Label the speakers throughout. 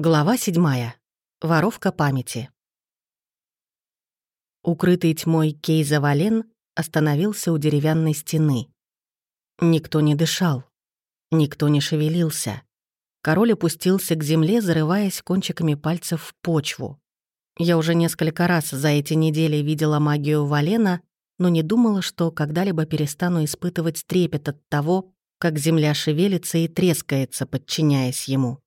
Speaker 1: Глава седьмая. Воровка памяти. Укрытый тьмой Кейза Вален остановился у деревянной стены. Никто не дышал, никто не шевелился. Король опустился к земле, зарываясь кончиками пальцев в почву. Я уже несколько раз за эти недели видела магию Валена, но не думала, что когда-либо перестану испытывать трепет от того, как земля шевелится и трескается, подчиняясь ему.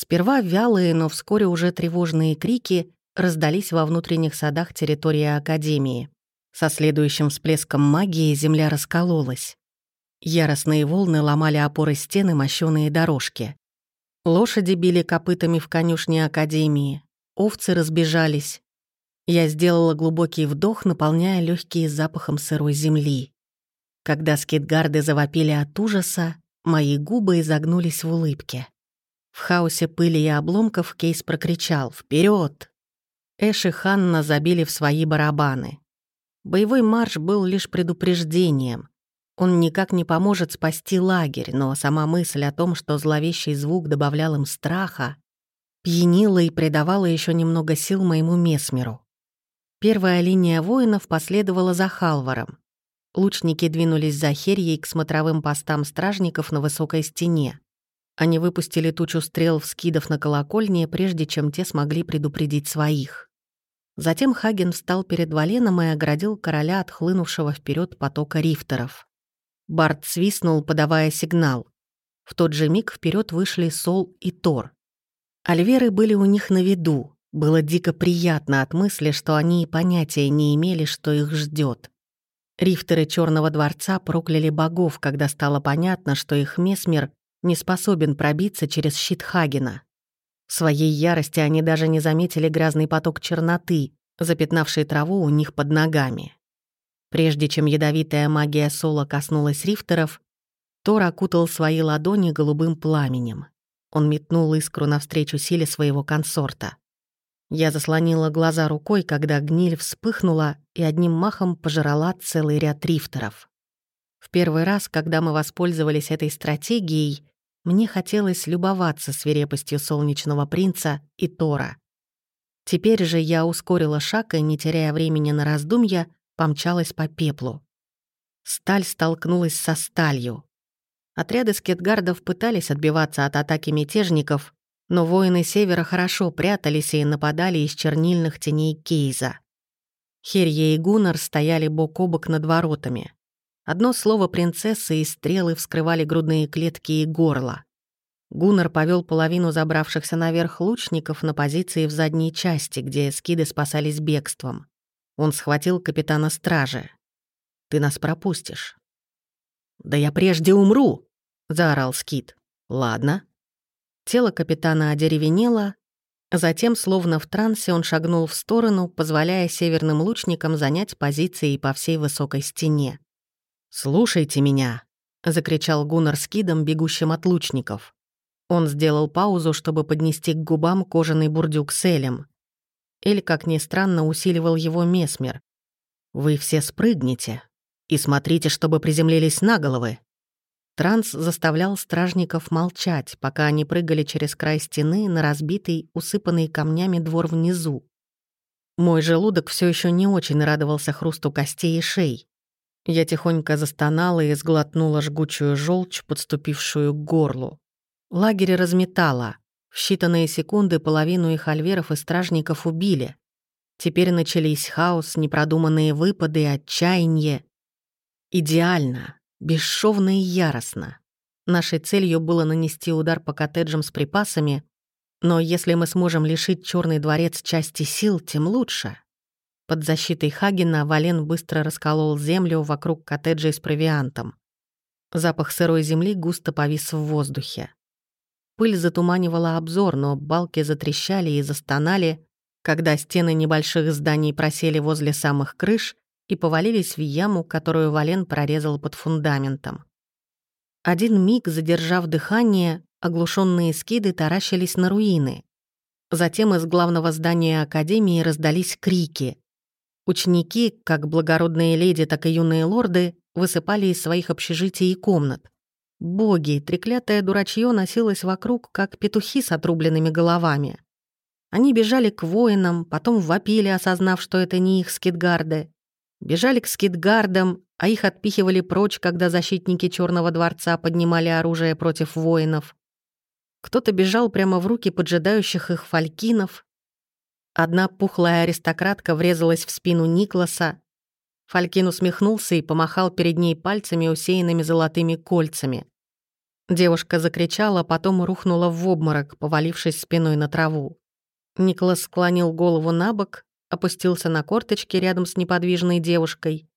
Speaker 1: Сперва вялые, но вскоре уже тревожные крики раздались во внутренних садах территории Академии. Со следующим всплеском магии земля раскололась. Яростные волны ломали опоры стены, мощёные дорожки. Лошади били копытами в конюшне Академии. Овцы разбежались. Я сделала глубокий вдох, наполняя легкие запахом сырой земли. Когда скитгарды завопили от ужаса, мои губы изогнулись в улыбке. В хаосе пыли и обломков Кейс прокричал «Вперед!». Эш и Ханна забили в свои барабаны. Боевой марш был лишь предупреждением. Он никак не поможет спасти лагерь, но сама мысль о том, что зловещий звук добавлял им страха, пьянила и придавала еще немного сил моему месмеру. Первая линия воинов последовала за Халваром. Лучники двинулись за Херьей к смотровым постам стражников на высокой стене. Они выпустили тучу стрел в скидов на колокольне, прежде чем те смогли предупредить своих. Затем Хаген встал перед Валеном и оградил короля от хлынувшего вперед потока рифтеров. Барт свистнул, подавая сигнал. В тот же миг вперед вышли Сол и Тор. Альверы были у них на виду. Было дико приятно от мысли, что они и понятия не имели, что их ждет. Рифтеры Черного дворца прокляли богов, когда стало понятно, что их месмер не способен пробиться через щит Хагена. В своей ярости они даже не заметили грязный поток черноты, запятнавший траву у них под ногами. Прежде чем ядовитая магия Сола коснулась рифтеров, Тор окутал свои ладони голубым пламенем. Он метнул искру навстречу силе своего консорта. Я заслонила глаза рукой, когда гниль вспыхнула и одним махом пожрала целый ряд рифтеров. В первый раз, когда мы воспользовались этой стратегией, мне хотелось любоваться свирепостью солнечного принца и Тора. Теперь же я ускорила шаг и, не теряя времени на раздумья, помчалась по пеплу. Сталь столкнулась со сталью. Отряды скетгардов пытались отбиваться от атаки мятежников, но воины Севера хорошо прятались и нападали из чернильных теней Кейза. Херья и Гуннар стояли бок о бок над воротами. Одно слово принцессы и стрелы вскрывали грудные клетки и горло. Гуннар повел половину забравшихся наверх лучников на позиции в задней части, где скиды спасались бегством. Он схватил капитана стражи. «Ты нас пропустишь». «Да я прежде умру!» — заорал скид. «Ладно». Тело капитана одеревенело, затем, словно в трансе, он шагнул в сторону, позволяя северным лучникам занять позиции по всей высокой стене. «Слушайте меня!» — закричал Гуннар скидом, бегущим от лучников. Он сделал паузу, чтобы поднести к губам кожаный бурдюк с Элем. Эль, как ни странно, усиливал его месмер. «Вы все спрыгните и смотрите, чтобы приземлились на головы!» Транс заставлял стражников молчать, пока они прыгали через край стены на разбитый, усыпанный камнями двор внизу. Мой желудок все еще не очень радовался хрусту костей и шей. Я тихонько застонала и сглотнула жгучую желчь, подступившую к горлу. Лагерь разметало. В считанные секунды половину их альверов и стражников убили. Теперь начались хаос, непродуманные выпады, отчаяние. Идеально, бесшовно и яростно. Нашей целью было нанести удар по коттеджам с припасами, но если мы сможем лишить Черный дворец части сил, тем лучше. Под защитой Хагена Вален быстро расколол землю вокруг коттеджей с провиантом. Запах сырой земли густо повис в воздухе. Пыль затуманивала обзор, но балки затрещали и застонали, когда стены небольших зданий просели возле самых крыш и повалились в яму, которую Вален прорезал под фундаментом. Один миг, задержав дыхание, оглушенные скиды таращились на руины. Затем из главного здания Академии раздались крики. Ученики, как благородные леди, так и юные лорды, высыпали из своих общежитий и комнат. Боги, треклятое дурачье носилось вокруг, как петухи с отрубленными головами. Они бежали к воинам, потом вопили, осознав, что это не их скидгарды. Бежали к скидгардам, а их отпихивали прочь, когда защитники Черного дворца поднимали оружие против воинов. Кто-то бежал прямо в руки поджидающих их фалькинов. Одна пухлая аристократка врезалась в спину Никласа. Фалькин усмехнулся и помахал перед ней пальцами, усеянными золотыми кольцами. Девушка закричала, потом рухнула в обморок, повалившись спиной на траву. Никлас склонил голову на бок, опустился на корточки рядом с неподвижной девушкой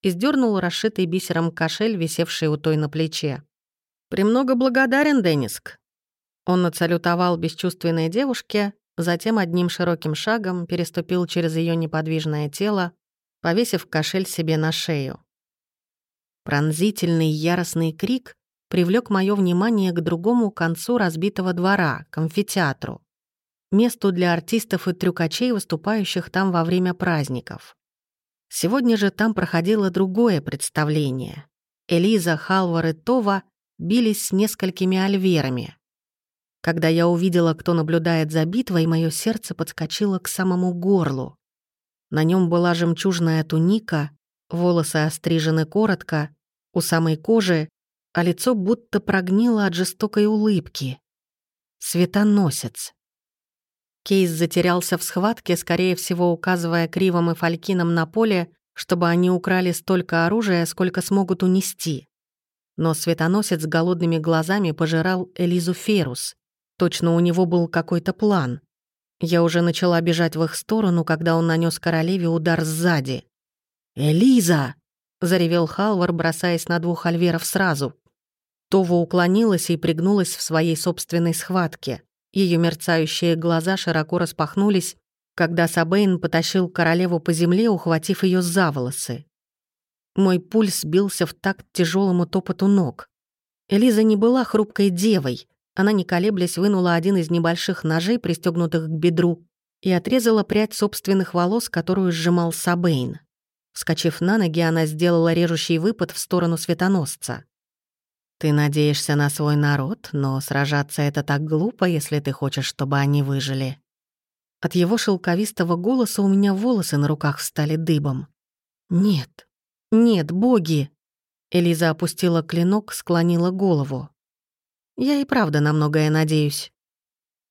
Speaker 1: и сдернул расшитый бисером кошель, висевший у той на плече. «Премного благодарен, Дениск». Он нацалютовал бесчувственной девушке, затем одним широким шагом переступил через ее неподвижное тело, повесив кошель себе на шею. Пронзительный яростный крик привлек мое внимание к другому концу разбитого двора, к амфитеатру месту для артистов и трюкачей, выступающих там во время праздников. Сегодня же там проходило другое представление. Элиза, Халвар и Това бились с несколькими альверами. Когда я увидела, кто наблюдает за битвой, мое сердце подскочило к самому горлу. На нем была жемчужная туника, волосы острижены коротко, у самой кожи, а лицо будто прогнило от жестокой улыбки. Светоносец. Кейс затерялся в схватке, скорее всего, указывая Кривом и Фалькином на поле, чтобы они украли столько оружия, сколько смогут унести. Но светоносец голодными глазами пожирал Элизу Ферус. Точно у него был какой-то план. Я уже начала бежать в их сторону, когда он нанес королеве удар сзади. «Элиза!» — заревел Халвар, бросаясь на двух альверов сразу. Това уклонилась и пригнулась в своей собственной схватке. Ее мерцающие глаза широко распахнулись, когда Сабейн потащил королеву по земле, ухватив ее за волосы. Мой пульс бился в такт тяжелому топоту ног. Элиза не была хрупкой девой. Она, не колеблясь, вынула один из небольших ножей, пристегнутых к бедру, и отрезала прядь собственных волос, которую сжимал Сабейн. Вскочив на ноги, она сделала режущий выпад в сторону светоносца. Ты надеешься на свой народ, но сражаться это так глупо, если ты хочешь, чтобы они выжили. От его шелковистого голоса у меня волосы на руках встали дыбом. Нет, нет, боги! Элиза опустила клинок, склонила голову. Я и правда на многое надеюсь.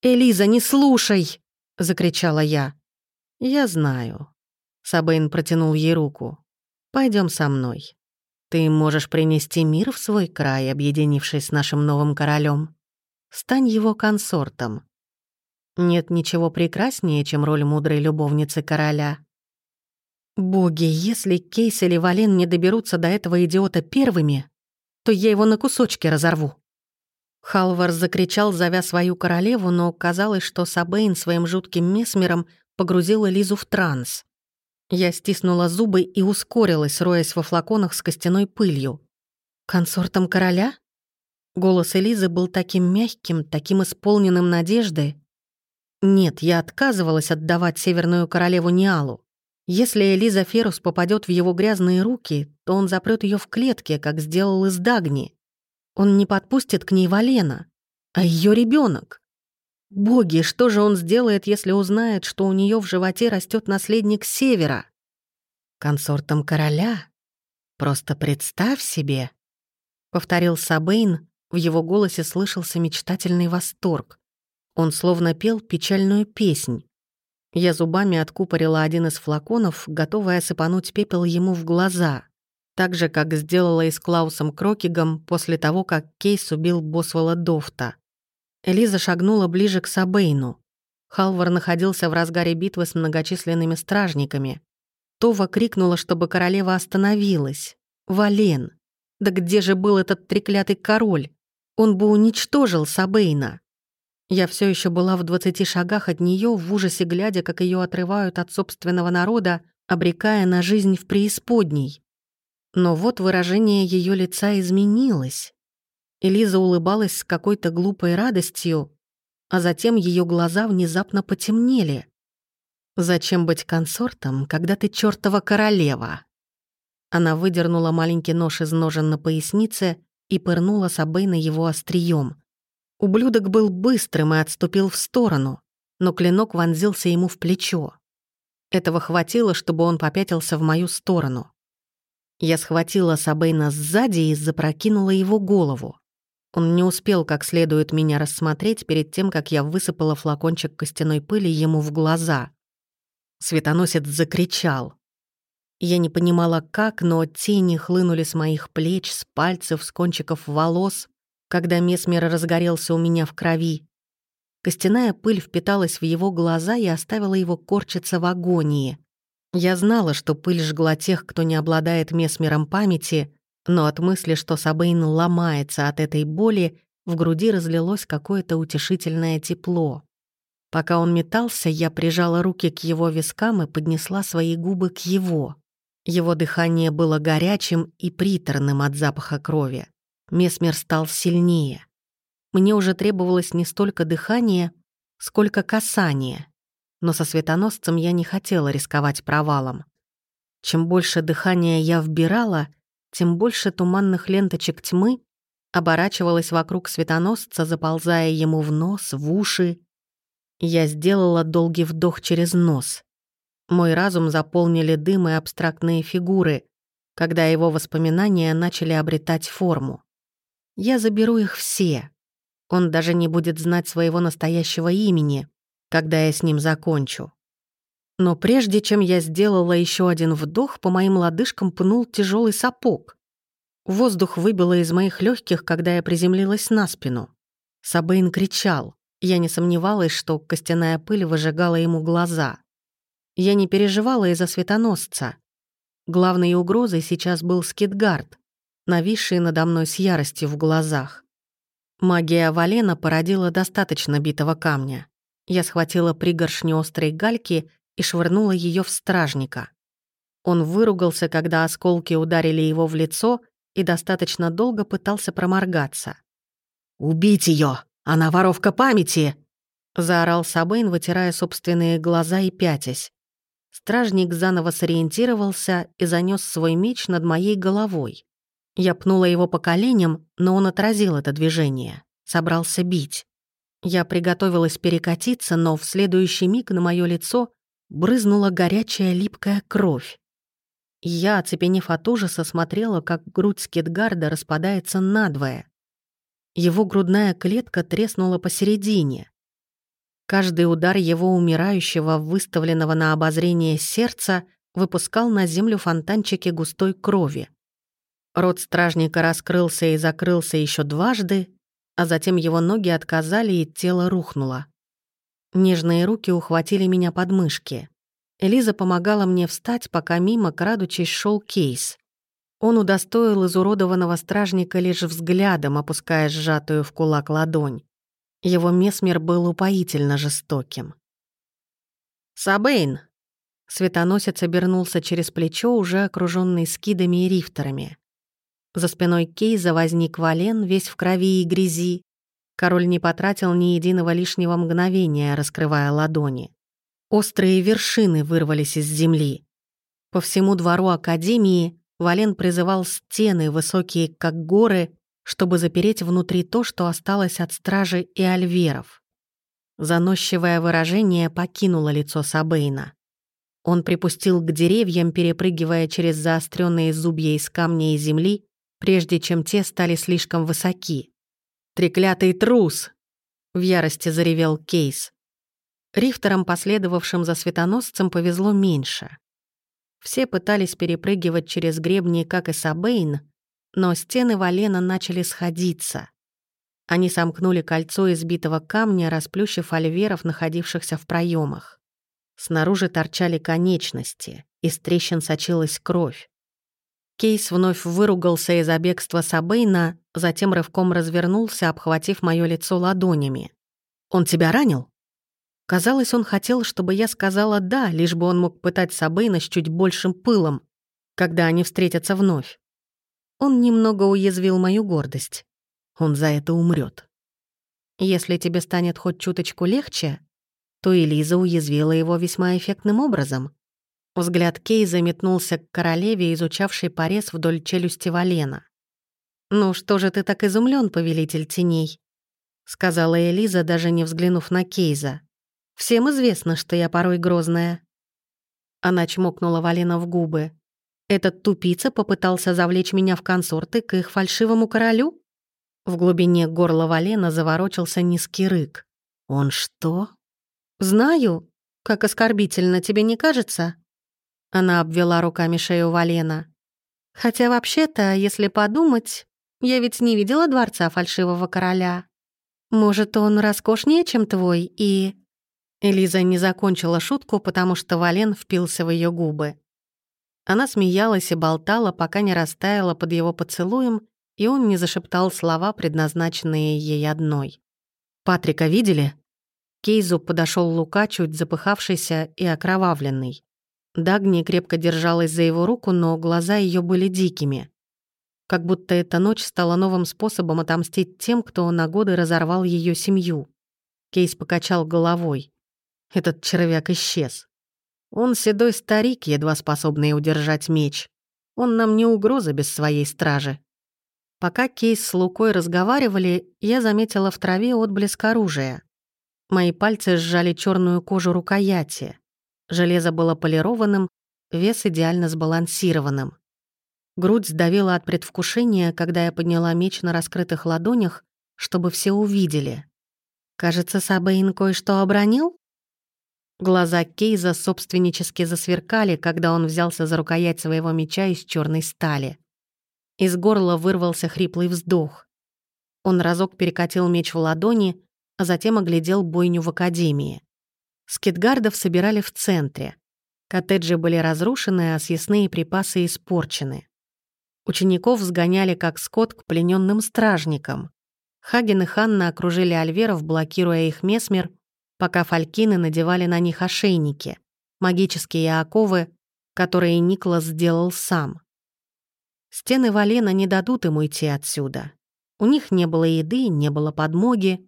Speaker 1: «Элиза, не слушай!» — закричала я. «Я знаю». Сабейн протянул ей руку. Пойдем со мной. Ты можешь принести мир в свой край, объединившись с нашим новым королем. Стань его консортом. Нет ничего прекраснее, чем роль мудрой любовницы короля. Боги, если Кейс или Вален не доберутся до этого идиота первыми, то я его на кусочки разорву. Халвар закричал, зовя свою королеву, но казалось, что Сабейн своим жутким месмером погрузила Лизу в транс. Я стиснула зубы и ускорилась, роясь во флаконах с костяной пылью. «Консортом короля?» Голос Элизы был таким мягким, таким исполненным надежды. Нет, я отказывалась отдавать Северную королеву Ниалу. Если Элиза Ферус попадет в его грязные руки, то он запрет ее в клетке, как сделал из Дагни. Он не подпустит к ней Валена, а ее ребенок. Боги, что же он сделает, если узнает, что у нее в животе растет наследник Севера? Консортом короля? Просто представь себе. Повторил Сабейн, в его голосе слышался мечтательный восторг. Он словно пел печальную песнь. Я зубами откупорила один из флаконов, готовая сыпануть пепел ему в глаза. Так же, как сделала и с Клаусом Крокигом после того, как Кейс убил Босвола Дофта. Элиза шагнула ближе к Сабейну. Халвар находился в разгаре битвы с многочисленными стражниками. Това крикнула, чтобы королева остановилась. «Вален! Да где же был этот треклятый король? Он бы уничтожил Сабейна!» Я все еще была в двадцати шагах от нее, в ужасе глядя, как ее отрывают от собственного народа, обрекая на жизнь в преисподней. Но вот выражение ее лица изменилось. Элиза улыбалась с какой-то глупой радостью, а затем ее глаза внезапно потемнели. «Зачем быть консортом, когда ты чертова королева?» Она выдернула маленький нож из ножен на пояснице и пырнула Сабейна его острием. Ублюдок был быстрым и отступил в сторону, но клинок вонзился ему в плечо. Этого хватило, чтобы он попятился в мою сторону. Я схватила Сабейна сзади и запрокинула его голову. Он не успел как следует меня рассмотреть перед тем, как я высыпала флакончик костяной пыли ему в глаза. Светоносец закричал. Я не понимала, как, но тени хлынули с моих плеч, с пальцев, с кончиков волос, когда месмер разгорелся у меня в крови. Костяная пыль впиталась в его глаза и оставила его корчиться в агонии. Я знала, что пыль жгла тех, кто не обладает месмером памяти, но от мысли, что Сабейн ломается от этой боли, в груди разлилось какое-то утешительное тепло. Пока он метался, я прижала руки к его вискам и поднесла свои губы к его. Его дыхание было горячим и приторным от запаха крови. Месмер стал сильнее. Мне уже требовалось не столько дыхания, сколько касания. Но со светоносцем я не хотела рисковать провалом. Чем больше дыхания я вбирала, тем больше туманных ленточек тьмы оборачивалось вокруг светоносца, заползая ему в нос, в уши. Я сделала долгий вдох через нос. Мой разум заполнили дым и абстрактные фигуры, когда его воспоминания начали обретать форму. Я заберу их все, он даже не будет знать своего настоящего имени, когда я с ним закончу. Но прежде чем я сделала еще один вдох, по моим лодыжкам пнул тяжелый сапог. Воздух выбило из моих легких, когда я приземлилась на спину. Сабейн кричал. Я не сомневалась, что костяная пыль выжигала ему глаза. Я не переживала из-за светоносца. Главной угрозой сейчас был Скидгард, нависший надо мной с яростью в глазах. Магия Валена породила достаточно битого камня. Я схватила пригоршню острой гальки и швырнула ее в стражника. Он выругался, когда осколки ударили его в лицо и достаточно долго пытался проморгаться. «Убить ее! Она воровка памяти!» заорал Сабейн, вытирая собственные глаза и пятясь. Стражник заново сориентировался и занес свой меч над моей головой. Я пнула его по коленям, но он отразил это движение. Собрался бить. Я приготовилась перекатиться, но в следующий миг на мое лицо брызнула горячая липкая кровь. Я, оцепенев от ужаса, смотрела, как грудь Скетгарда распадается надвое. Его грудная клетка треснула посередине. Каждый удар его умирающего, выставленного на обозрение сердца, выпускал на землю фонтанчики густой крови. Рот стражника раскрылся и закрылся еще дважды, а затем его ноги отказали и тело рухнуло. Нежные руки ухватили меня под мышки. Элиза помогала мне встать, пока мимо, крадучись, шел кейс. Он удостоил изуродованного стражника лишь взглядом, опуская сжатую в кулак ладонь. Его месмер был упоительно жестоким. «Сабейн!» Светоносец обернулся через плечо, уже окруженный скидами и рифтерами. За спиной Кейза возник Вален, весь в крови и грязи. Король не потратил ни единого лишнего мгновения, раскрывая ладони. Острые вершины вырвались из земли. По всему двору Академии Вален призывал стены, высокие как горы, чтобы запереть внутри то, что осталось от стражи и альверов. Заносчивое выражение покинуло лицо Сабейна. Он припустил к деревьям, перепрыгивая через заостренные зубья из камня и земли, прежде чем те стали слишком высоки. «Треклятый трус!» — в ярости заревел Кейс. Рифтерам, последовавшим за светоносцем, повезло меньше. Все пытались перепрыгивать через гребни, как и Сабейн, но стены Валена начали сходиться. Они сомкнули кольцо из битого камня, расплющив альверов, находившихся в проемах. Снаружи торчали конечности, из трещин сочилась кровь. Кейс вновь выругался из-за бегства Сабейна, затем рывком развернулся, обхватив моё лицо ладонями. «Он тебя ранил?» Казалось, он хотел, чтобы я сказала «да», лишь бы он мог пытать Сабейна с чуть большим пылом, когда они встретятся вновь. Он немного уязвил мою гордость. Он за это умрет. Если тебе станет хоть чуточку легче, то Элиза уязвила его весьма эффектным образом. Взгляд Кей заметнулся к королеве, изучавшей порез вдоль челюсти Валена. «Ну что же ты так изумлен, повелитель теней?» — сказала Элиза, даже не взглянув на Кейза. «Всем известно, что я порой грозная». Она чмокнула Валена в губы. «Этот тупица попытался завлечь меня в консорты к их фальшивому королю?» В глубине горла Валена заворочился низкий рык. «Он что?» «Знаю. Как оскорбительно, тебе не кажется?» Она обвела руками шею Валена. «Хотя вообще-то, если подумать, я ведь не видела дворца фальшивого короля. Может, он роскошнее, чем твой, и...» Элиза не закончила шутку, потому что Вален впился в ее губы. Она смеялась и болтала, пока не растаяла под его поцелуем, и он не зашептал слова, предназначенные ей одной. «Патрика видели?» Кейзу подошел Лука, чуть запыхавшийся и окровавленный. Дагни крепко держалась за его руку, но глаза ее были дикими. Как будто эта ночь стала новым способом отомстить тем, кто на годы разорвал ее семью. Кейс покачал головой. Этот червяк исчез. Он седой старик, едва способный удержать меч. Он нам не угроза без своей стражи. Пока Кейс с Лукой разговаривали, я заметила в траве отблеск оружия. Мои пальцы сжали черную кожу рукояти. Железо было полированным, вес идеально сбалансированным. Грудь сдавила от предвкушения, когда я подняла меч на раскрытых ладонях, чтобы все увидели. «Кажется, Сабейн кое-что обронил?» Глаза Кейза собственнически засверкали, когда он взялся за рукоять своего меча из черной стали. Из горла вырвался хриплый вздох. Он разок перекатил меч в ладони, а затем оглядел бойню в академии. Скитгардов собирали в центре. Коттеджи были разрушены, а съестные припасы испорчены. Учеников сгоняли как скот к плененным стражникам. Хаген и Ханна окружили альверов, блокируя их месмер, пока фалькины надевали на них ошейники, магические оковы, которые Никлас сделал сам. Стены Валена не дадут им уйти отсюда. У них не было еды, не было подмоги,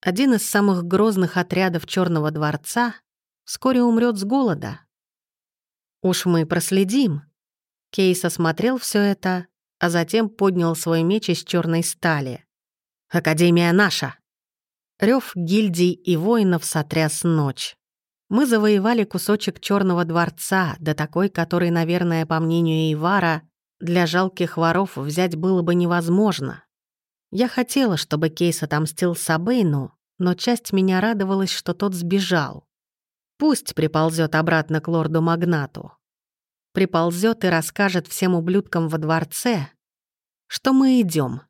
Speaker 1: один из самых грозных отрядов Черного дворца вскоре умрет с голода. Уж мы проследим. Кейс осмотрел все это, а затем поднял свой меч из черной стали. «Академия наша!» Рев гильдий и воинов сотряс ночь. Мы завоевали кусочек Черного дворца, да такой, который, наверное, по мнению Ивара, для жалких воров взять было бы невозможно. Я хотела, чтобы Кейс отомстил Сабейну, но часть меня радовалась, что тот сбежал. Пусть приползет обратно к лорду-магнату. Приползет и расскажет всем ублюдкам во дворце, что мы идем